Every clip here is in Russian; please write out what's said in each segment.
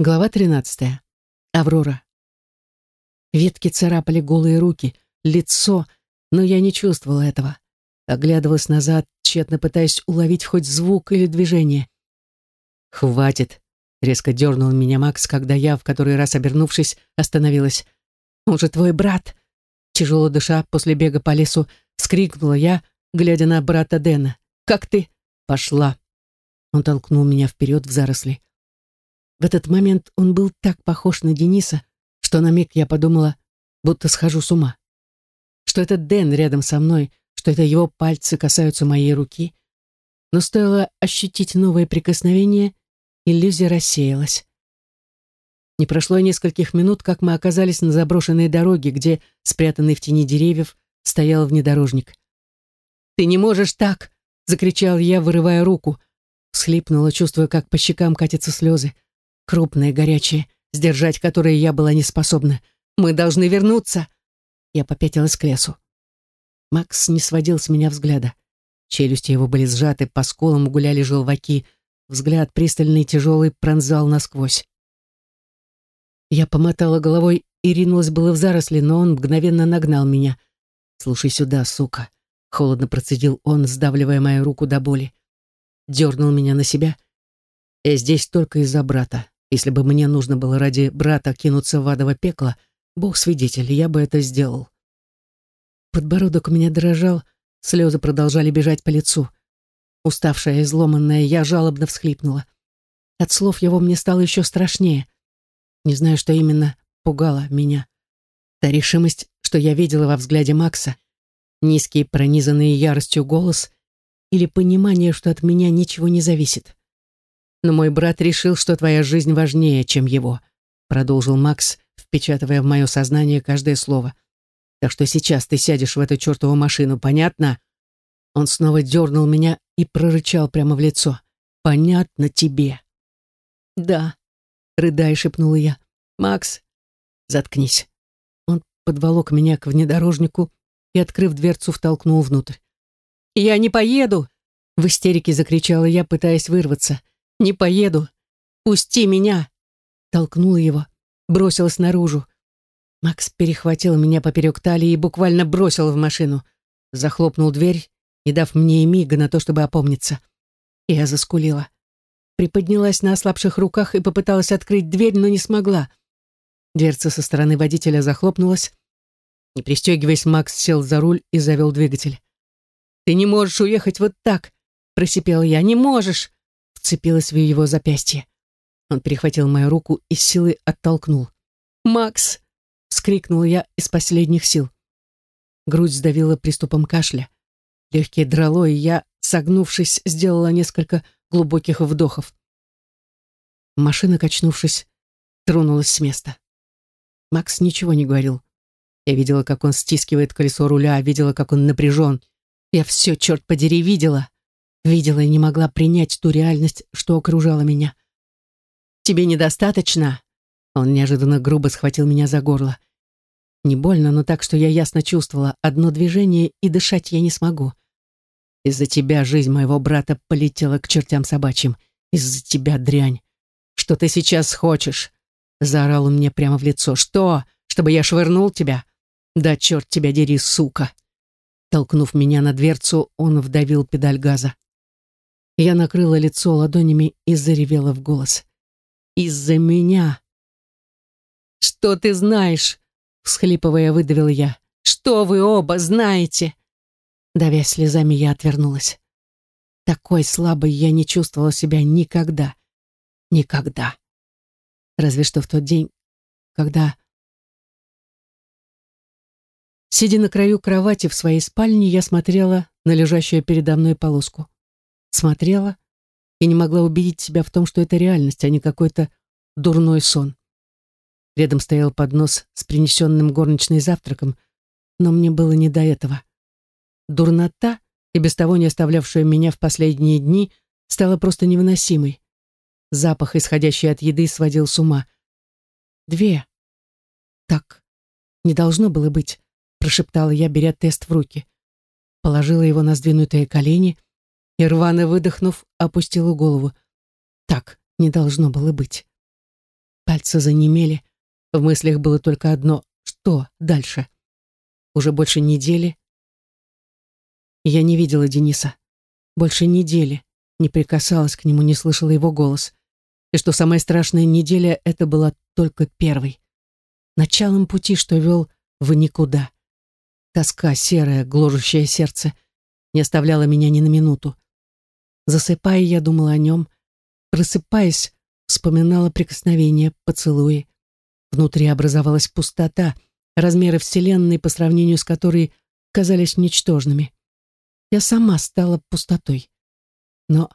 Глава 13. Аврора. Ветки царапали голые руки, лицо, но я не чувствовала этого. Оглядывалась назад, тщетно пытаясь уловить хоть звук или движение. «Хватит!» — резко дернул меня Макс, когда я, в который раз обернувшись, остановилась. «Он же твой брат!» Тяжело дыша после бега по лесу, вскрикнула я, глядя на брата Дэна. «Как ты?» «Пошла!» Он толкнул меня вперед в заросли. В этот момент он был так похож на Дениса, что на миг я подумала, будто схожу с ума. Что это Дэн рядом со мной, что это его пальцы касаются моей руки. Но стоило ощутить новое прикосновение, иллюзия рассеялась. Не прошло и нескольких минут, как мы оказались на заброшенной дороге, где, спрятанный в тени деревьев, стоял внедорожник. «Ты не можешь так!» — закричал я, вырывая руку. Всхлипнула, чувствуя, как по щекам катятся слезы крупные, горячие, сдержать которые я была не способна. Мы должны вернуться. Я попятилась к лесу. Макс не сводил с меня взгляда. Челюсти его были сжаты, по скулам гуляли желваки. Взгляд пристальный, тяжелый, пронзал насквозь. Я помотала головой и ринулась было в заросли, но он мгновенно нагнал меня. «Слушай сюда, сука!» — холодно процедил он, сдавливая мою руку до боли. Дернул меня на себя. «Я здесь только из-за брата. Если бы мне нужно было ради брата кинуться в адово пекло, бог свидетель, я бы это сделал. Подбородок у меня дрожал, слезы продолжали бежать по лицу. Уставшая и изломанная, я жалобно всхлипнула. От слов его мне стало еще страшнее. Не знаю, что именно пугало меня. Та решимость, что я видела во взгляде Макса, низкий, пронизанный яростью голос или понимание, что от меня ничего не зависит. Но мой брат решил, что твоя жизнь важнее, чем его, продолжил Макс, впечатывая в мое сознание каждое слово. Так что сейчас ты сядешь в эту чертову машину, понятно? Он снова дернул меня и прорычал прямо в лицо. Понятно тебе. Да, рыдая, шепнула я. Макс, заткнись. Он подволок меня к внедорожнику и, открыв дверцу, втолкнул внутрь. «Я не поеду!» — в истерике закричала я, пытаясь вырваться. Не поеду. Пусти меня!» Толкнула его, бросилась наружу. Макс перехватил меня поперек талии и буквально бросил в машину. Захлопнул дверь, не дав мне и мига на то, чтобы опомниться. Я заскулила. Приподнялась на ослабших руках и попыталась открыть дверь, но не смогла. Дверца со стороны водителя захлопнулась. Не пристегиваясь, Макс сел за руль и завел двигатель. «Ты не можешь уехать вот так!» — просипела я. «Не можешь! Вцепилась в его запястье. Он перехватил мою руку и с силой оттолкнул. «Макс!» — вскрикнула я из последних сил. Грудь сдавила приступом кашля. Легкие драло, и я, согнувшись, сделала несколько глубоких вдохов. Машина, качнувшись, тронулась с места. Макс ничего не говорил. Я видела, как он стискивает колесо руля, видела, как он напряжен. Я все, черт подери, видела. Видела и не могла принять ту реальность, что окружала меня. «Тебе недостаточно?» Он неожиданно грубо схватил меня за горло. Не больно, но так, что я ясно чувствовала, одно движение, и дышать я не смогу. Из-за тебя жизнь моего брата полетела к чертям собачьим. Из-за тебя, дрянь. Что ты сейчас хочешь? Заорал он мне прямо в лицо. Что? Чтобы я швырнул тебя? Да черт тебя дери, сука. Толкнув меня на дверцу, он вдавил педаль газа. Я накрыла лицо ладонями и заревела в голос. «Из-за меня!» «Что ты знаешь?» — всхлипывая, выдавил я. «Что вы оба знаете?» Давя слезами, я отвернулась. Такой слабой я не чувствовала себя никогда. Никогда. Разве что в тот день, когда... Сидя на краю кровати в своей спальне, я смотрела на лежащую передо мной полоску смотрела и не могла убедить себя в том, что это реальность, а не какой-то дурной сон. Рядом стоял поднос с принесенным горничной завтраком, но мне было не до этого. Дурнота, и без того не оставлявшая меня в последние дни, стала просто невыносимой. Запах, исходящий от еды, сводил с ума. «Две». «Так, не должно было быть», — прошептала я, беря тест в руки. Положила его на сдвинутые колени — и, рвано выдохнув, опустила голову. Так не должно было быть. Пальцы занемели. В мыслях было только одно — что дальше? Уже больше недели. Я не видела Дениса. Больше недели. Не прикасалась к нему, не слышала его голос. И что самая страшная неделя, это была только первой. Началом пути, что вел в никуда. Тоска серая, гложущее сердце, не оставляла меня ни на минуту. Засыпая, я думала о нем. Просыпаясь, вспоминала прикосновения, поцелуи. Внутри образовалась пустота, размеры Вселенной, по сравнению с которой казались ничтожными. Я сама стала пустотой. Но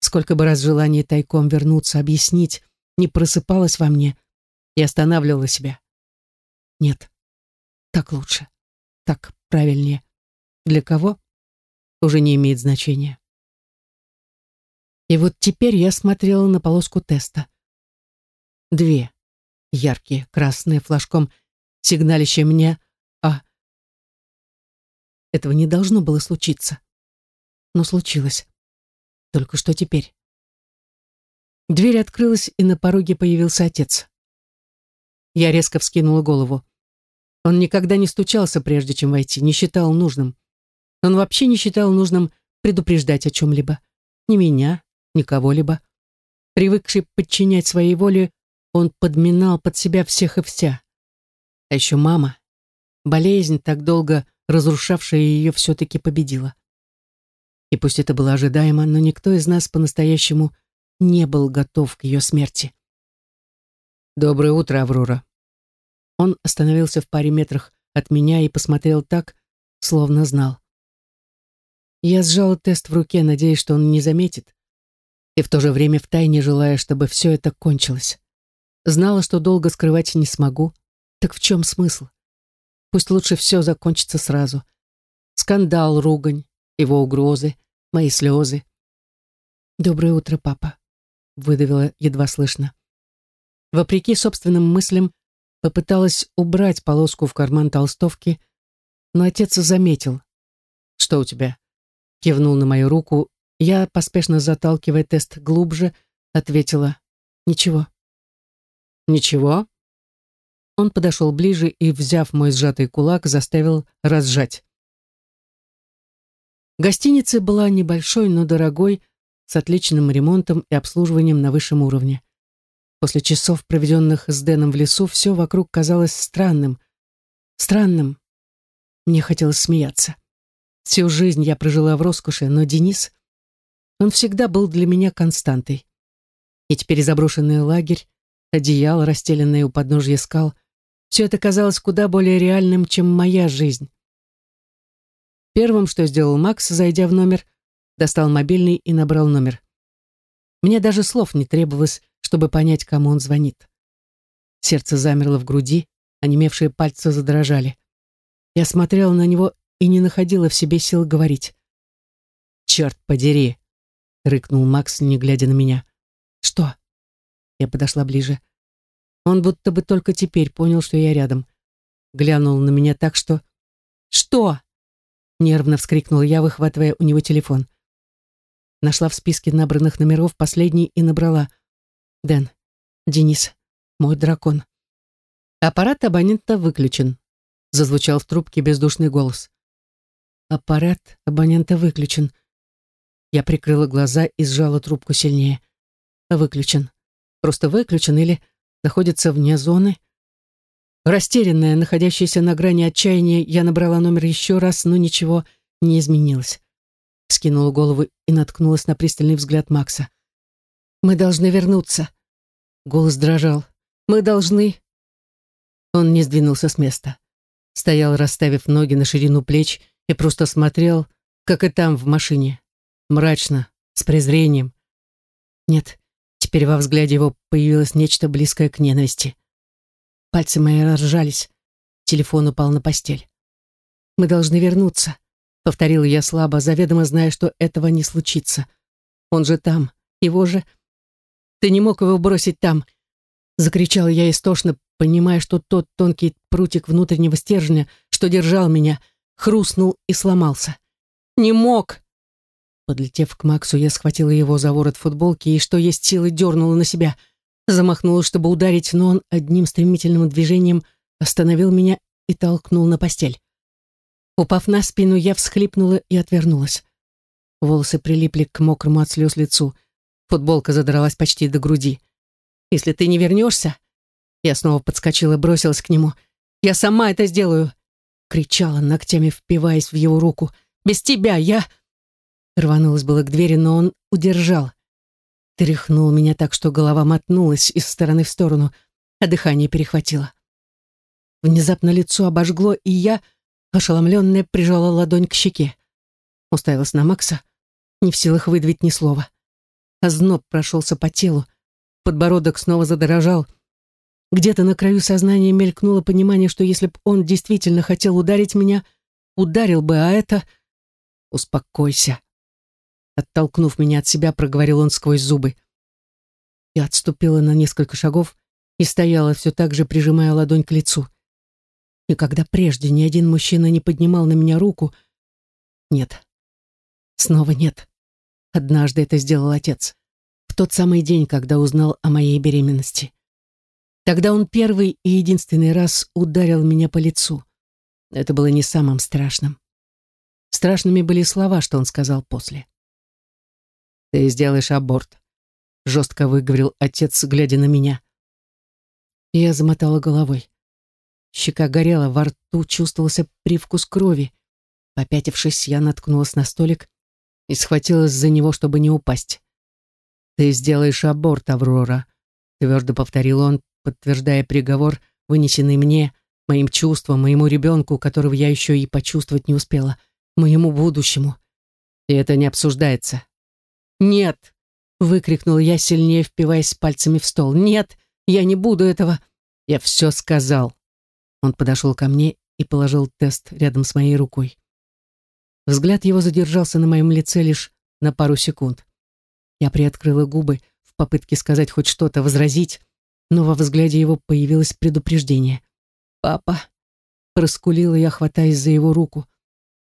сколько бы раз желание тайком вернуться, объяснить, не просыпалось во мне и останавливала себя. Нет, так лучше, так правильнее. Для кого? Уже не имеет значения. И вот теперь я смотрела на полоску теста. Две яркие, красные, флажком, сигналищие мне «А». Этого не должно было случиться. Но случилось. Только что теперь? Дверь открылась, и на пороге появился отец. Я резко вскинула голову. Он никогда не стучался, прежде чем войти, не считал нужным. Он вообще не считал нужным предупреждать о чем-либо. Ни меня, ни кого-либо. Привыкший подчинять своей воле, он подминал под себя всех и вся. А еще мама. Болезнь, так долго разрушавшая ее, все-таки победила. И пусть это было ожидаемо, но никто из нас по-настоящему не был готов к ее смерти. «Доброе утро, Аврора». Он остановился в паре метрах от меня и посмотрел так, словно знал. Я сжала тест в руке, надеясь, что он не заметит, и в то же время втайне желая, чтобы все это кончилось. Знала, что долго скрывать не смогу. Так в чем смысл? Пусть лучше все закончится сразу. Скандал, ругань, его угрозы, мои слезы. «Доброе утро, папа», — выдавила едва слышно. Вопреки собственным мыслям, попыталась убрать полоску в карман толстовки, но отец заметил. «Что у тебя?» Кивнул на мою руку я, поспешно заталкивая тест глубже, ответила «Ничего». «Ничего?» Он подошел ближе и, взяв мой сжатый кулак, заставил разжать. Гостиница была небольшой, но дорогой, с отличным ремонтом и обслуживанием на высшем уровне. После часов, проведенных с Дэном в лесу, все вокруг казалось странным. Странным. Мне хотелось смеяться. Всю жизнь я прожила в роскоши, но Денис... Он всегда был для меня константой. И теперь заброшенный лагерь, одеяло, расстеленное у подножья скал, все это казалось куда более реальным, чем моя жизнь. Первым, что сделал Макс, зайдя в номер, достал мобильный и набрал номер. Мне даже слов не требовалось, чтобы понять, кому он звонит. Сердце замерло в груди, онемевшие пальцы задрожали. Я смотрела на него и не находила в себе сил говорить. «Черт подери!» — рыкнул Макс, не глядя на меня. «Что?» Я подошла ближе. Он будто бы только теперь понял, что я рядом. Глянул на меня так, что... «Что?» — нервно вскрикнула я, выхватывая у него телефон. Нашла в списке набранных номеров последний и набрала. «Дэн, Денис, мой дракон». «Аппарат абонента выключен», — зазвучал в трубке бездушный голос. «Аппарат абонента выключен», я прикрыла глаза и сжала трубку сильнее. Выключен. Просто выключен или находится вне зоны. Растерянная, находящаяся на грани отчаяния, я набрала номер еще раз, но ничего не изменилось. Скинула голову и наткнулась на пристальный взгляд Макса. «Мы должны вернуться». Голос дрожал. «Мы должны...» Он не сдвинулся с места. Стоял, расставив ноги на ширину плеч, и просто смотрел, как и там, в машине, мрачно, с презрением. Нет, теперь во взгляде его появилось нечто близкое к ненависти. Пальцы мои разжались, телефон упал на постель. «Мы должны вернуться», — повторила я слабо, заведомо зная, что этого не случится. «Он же там, его же...» «Ты не мог его бросить там!» Закричала я истошно, понимая, что тот тонкий прутик внутреннего стержня, что держал меня, хрустнул и сломался. «Не мог!» Подлетев к Максу, я схватила его за ворот футболки и, что есть силы, дернула на себя. Замахнулась, чтобы ударить, но он одним стремительным движением остановил меня и толкнул на постель. Упав на спину, я всхлипнула и отвернулась. Волосы прилипли к мокрому от слез лицу. Футболка задралась почти до груди. «Если ты не вернешься...» Я снова подскочила, бросилась к нему. «Я сама это сделаю!» Кричала, ногтями впиваясь в его руку. «Без тебя я...» Рванулась было к двери, но он удержал. Тряхнул меня так, что голова мотнулась из стороны в сторону, а дыхание перехватило. Внезапно лицо обожгло, и я, ошеломленная, прижала ладонь к щеке. Уставилась на Макса, не в силах выдавить ни слова. Озноб прошелся по телу, подбородок снова задорожал. Где-то на краю сознания мелькнуло понимание, что если бы он действительно хотел ударить меня, ударил бы, а это... Успокойся. Оттолкнув меня от себя, проговорил он сквозь зубы. Я отступила на несколько шагов и стояла все так же, прижимая ладонь к лицу. Никогда прежде ни один мужчина не поднимал на меня руку. Нет. Снова нет. Однажды это сделал отец. В тот самый день, когда узнал о моей беременности. Тогда он первый и единственный раз ударил меня по лицу. Это было не самым страшным. Страшными были слова, что он сказал после. «Ты сделаешь аборт», — жестко выговорил отец, глядя на меня. Я замотала головой. Щека горела, во рту чувствовался привкус крови. Попятившись, я наткнулась на столик и схватилась за него, чтобы не упасть. «Ты сделаешь аборт, Аврора», — твердо повторил он, подтверждая приговор, вынесенный мне, моим чувствам, моему ребенку, которого я еще и почувствовать не успела, моему будущему. И это не обсуждается. «Нет!» — выкрикнула я, сильнее впиваясь пальцами в стол. «Нет, я не буду этого!» «Я все сказал!» Он подошел ко мне и положил тест рядом с моей рукой. Взгляд его задержался на моем лице лишь на пару секунд. Я приоткрыла губы в попытке сказать хоть что-то, возразить, но во взгляде его появилось предупреждение. «Папа!» — проскулила я, хватаясь за его руку.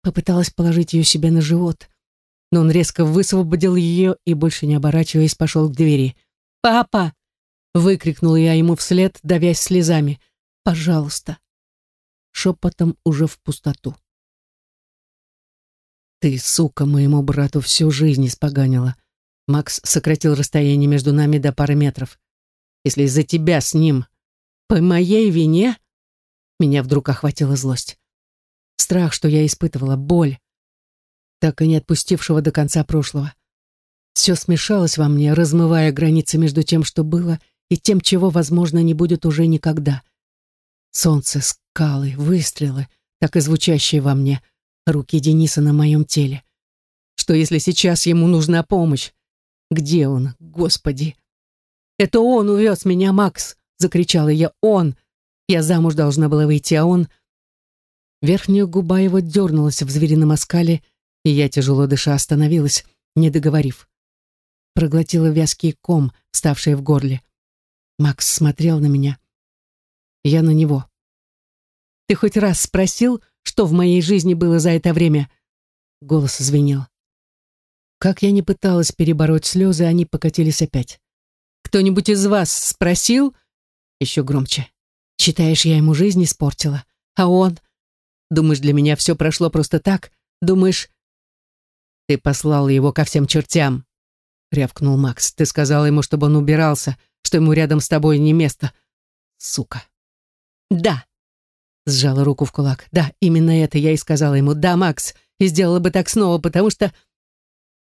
Попыталась положить ее себе на живот но он резко высвободил ее и, больше не оборачиваясь, пошел к двери. «Папа!» — выкрикнула я ему вслед, давясь слезами. «Пожалуйста!» Шепотом уже в пустоту. «Ты, сука, моему брату всю жизнь испоганила!» Макс сократил расстояние между нами до пары метров. «Если из-за тебя с ним...» «По моей вине?» Меня вдруг охватила злость. Страх, что я испытывала, боль, так и не отпустившего до конца прошлого. Все смешалось во мне, размывая границы между тем, что было, и тем, чего, возможно, не будет уже никогда. Солнце, скалы, выстрелы, так и звучащие во мне, руки Дениса на моем теле. Что если сейчас ему нужна помощь? Где он, Господи? «Это он увез меня, Макс!» — закричала я. «Он! Я замуж должна была выйти, а он...» Верхняя губа его дернулась в зверином оскале, и я, тяжело дыша, остановилась, не договорив. Проглотила вязкий ком, вставший в горле. Макс смотрел на меня. Я на него. «Ты хоть раз спросил, что в моей жизни было за это время?» Голос звенел. Как я не пыталась перебороть слезы, они покатились опять. «Кто-нибудь из вас спросил?» Еще громче. «Считаешь, я ему жизнь испортила? А он? Думаешь, для меня все прошло просто так? Думаешь, «Ты послал его ко всем чертям», — рявкнул Макс. «Ты сказал ему, чтобы он убирался, что ему рядом с тобой не место. Сука». «Да», — сжала руку в кулак. «Да, именно это я и сказала ему. Да, Макс, и сделала бы так снова, потому что...»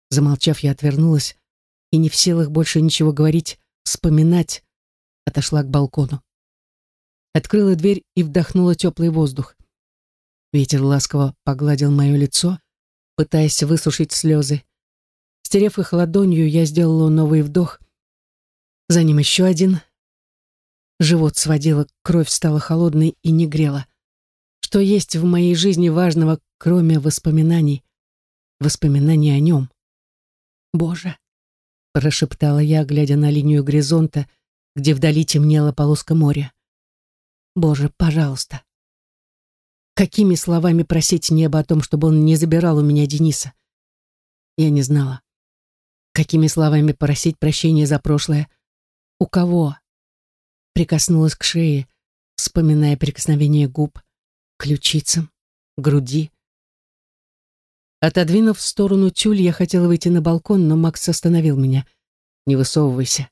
Замолчав, я отвернулась и не в силах больше ничего говорить, вспоминать, отошла к балкону. Открыла дверь и вдохнула теплый воздух. Ветер ласково погладил мое лицо, пытаясь высушить слезы. Стерев их ладонью, я сделала новый вдох. За ним еще один. Живот сводило, кровь стала холодной и не грела. Что есть в моей жизни важного, кроме воспоминаний? Воспоминаний о нем. «Боже!» — прошептала я, глядя на линию горизонта, где вдали темнела полоска моря. «Боже, пожалуйста!» Какими словами просить небо о том, чтобы он не забирал у меня Дениса? Я не знала. Какими словами просить прощения за прошлое? «У кого?» Прикоснулась к шее, вспоминая прикосновение губ, ключицам, груди. Отодвинув в сторону тюль, я хотела выйти на балкон, но Макс остановил меня. «Не высовывайся».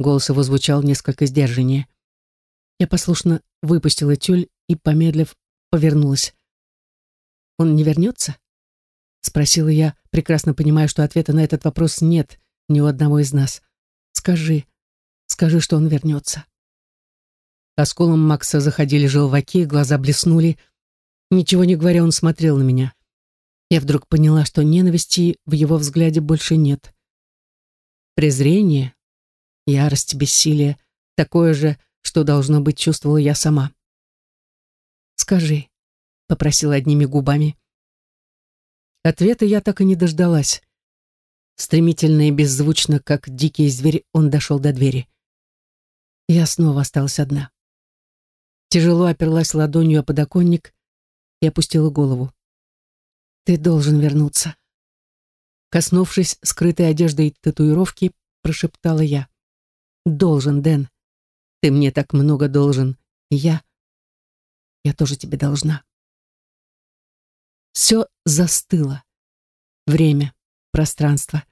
Голос его звучал несколько сдержаннее. Я послушно выпустила тюль и, помедлив, повернулась. «Он не вернется?» Спросила я, прекрасно понимая, что ответа на этот вопрос нет ни у одного из нас. «Скажи, скажи, что он вернется». По скулам Макса заходили желваки, глаза блеснули. Ничего не говоря, он смотрел на меня. Я вдруг поняла, что ненависти в его взгляде больше нет. Презрение, ярость, бессилие, такое же, что должно быть, чувствовала я сама. «Скажи», — попросила одними губами. Ответа я так и не дождалась. Стремительно и беззвучно, как дикий зверь, он дошел до двери. Я снова осталась одна. Тяжело оперлась ладонью о подоконник и опустила голову. «Ты должен вернуться». Коснувшись скрытой одеждой татуировки, прошептала я. «Должен, Дэн. Ты мне так много должен. Я... Я тоже тебе должна». Все застыло. Время, пространство.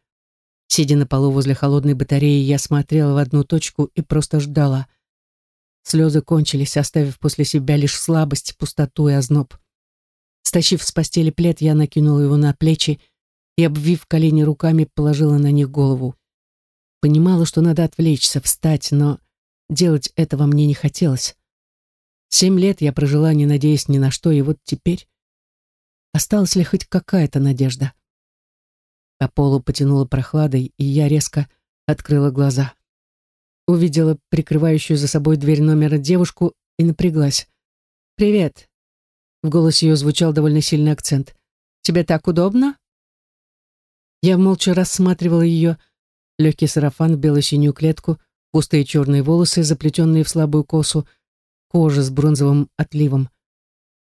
Сидя на полу возле холодной батареи, я смотрела в одну точку и просто ждала — Слезы кончились, оставив после себя лишь слабость, пустоту и озноб. Стащив с постели плед, я накинула его на плечи и, обвив колени руками, положила на них голову. Понимала, что надо отвлечься, встать, но делать этого мне не хотелось. Семь лет я прожила, не надеясь ни на что, и вот теперь... Осталась ли хоть какая-то надежда? По полу потянуло прохладой, и я резко открыла глаза увидела прикрывающую за собой дверь номера девушку и напряглась. «Привет!» В голосе ее звучал довольно сильный акцент. «Тебе так удобно?» Я молча рассматривала ее, легкий сарафан в бело-синюю клетку, густые черные волосы, заплетенные в слабую косу, кожа с бронзовым отливом.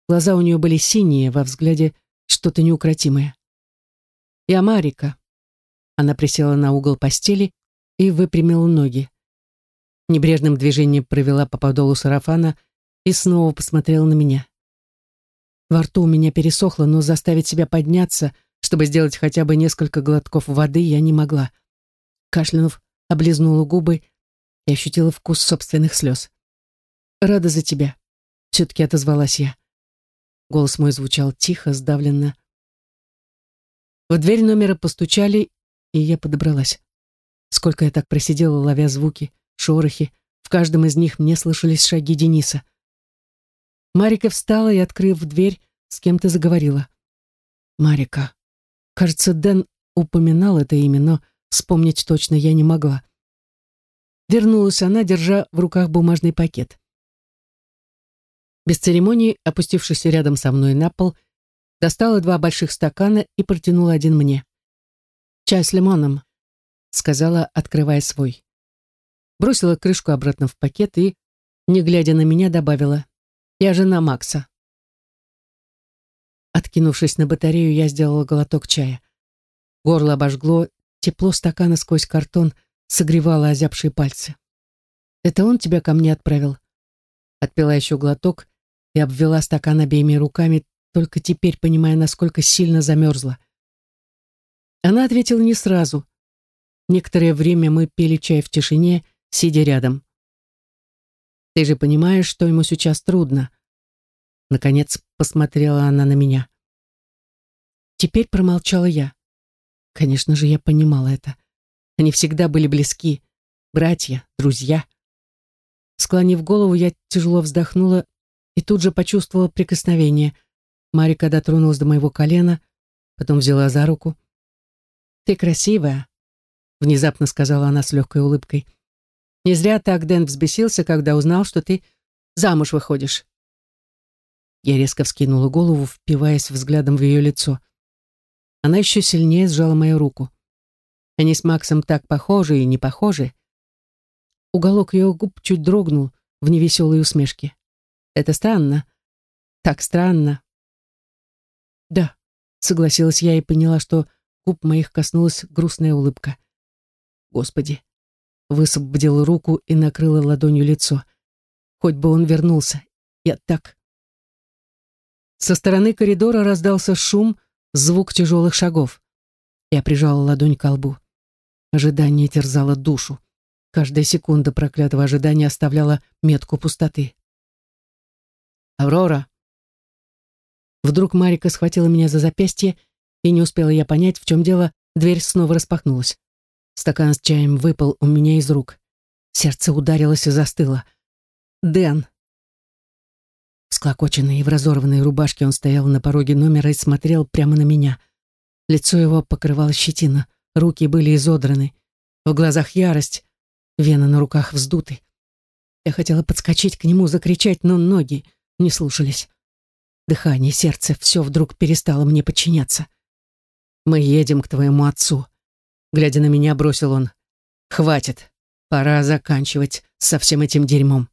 Глаза у нее были синие, во взгляде что-то неукротимое. «Я Марика». Она присела на угол постели и выпрямила ноги небрежным движением провела по подолу сарафана и снова посмотрела на меня. Во рту у меня пересохло, но заставить себя подняться, чтобы сделать хотя бы несколько глотков воды, я не могла. Кашлянув, облизнула губы и ощутила вкус собственных слез. «Рада за тебя», — все-таки отозвалась я. Голос мой звучал тихо, сдавленно. В дверь номера постучали, и я подобралась. Сколько я так просидела, ловя звуки — шорохи. В каждом из них мне слышались шаги Дениса. Марика встала и, открыв дверь, с кем-то заговорила. Марика. Кажется, Дэн упоминал это имя, но вспомнить точно я не могла. Вернулась она, держа в руках бумажный пакет. Без церемонии, опустившись рядом со мной на пол, достала два больших стакана и протянула один мне. «Чай с лимоном», — сказала, открывая свой бросила крышку обратно в пакет и, не глядя на меня, добавила «Я жена Макса». Откинувшись на батарею, я сделала глоток чая. Горло обожгло, тепло стакана сквозь картон согревало озябшие пальцы. «Это он тебя ко мне отправил?» Отпила еще глоток и обвела стакан обеими руками, только теперь понимая, насколько сильно замерзла. Она ответила не сразу. Некоторое время мы пили чай в тишине, сидя рядом. «Ты же понимаешь, что ему сейчас трудно?» Наконец посмотрела она на меня. Теперь промолчала я. Конечно же, я понимала это. Они всегда были близки. Братья, друзья. Склонив голову, я тяжело вздохнула и тут же почувствовала прикосновение. Марика дотронулась до моего колена, потом взяла за руку. «Ты красивая», — внезапно сказала она с легкой улыбкой. Не зря так Дэн взбесился, когда узнал, что ты замуж выходишь. Я резко вскинула голову, впиваясь взглядом в ее лицо. Она еще сильнее сжала мою руку. Они с Максом так похожи и не похожи. Уголок ее губ чуть дрогнул в невеселой усмешке. Это странно. Так странно. Да, согласилась я и поняла, что губ моих коснулась грустная улыбка. Господи, высвободила руку и накрыла ладонью лицо. Хоть бы он вернулся. Я так... Со стороны коридора раздался шум, звук тяжелых шагов. Я прижала ладонь к лбу. Ожидание терзало душу. Каждая секунда проклятого ожидания оставляла метку пустоты. «Аврора!» Вдруг Марика схватила меня за запястье, и не успела я понять, в чем дело, дверь снова распахнулась. Стакан с чаем выпал у меня из рук. Сердце ударилось и застыло. «Дэн!» Склокоченный и в разорванной рубашке он стоял на пороге номера и смотрел прямо на меня. Лицо его покрывало щетина, руки были изодраны. В глазах ярость, вены на руках вздуты. Я хотела подскочить к нему, закричать, но ноги не слушались. Дыхание, сердце, все вдруг перестало мне подчиняться. «Мы едем к твоему отцу», — глядя на меня, бросил он. «Хватит, пора заканчивать со всем этим дерьмом».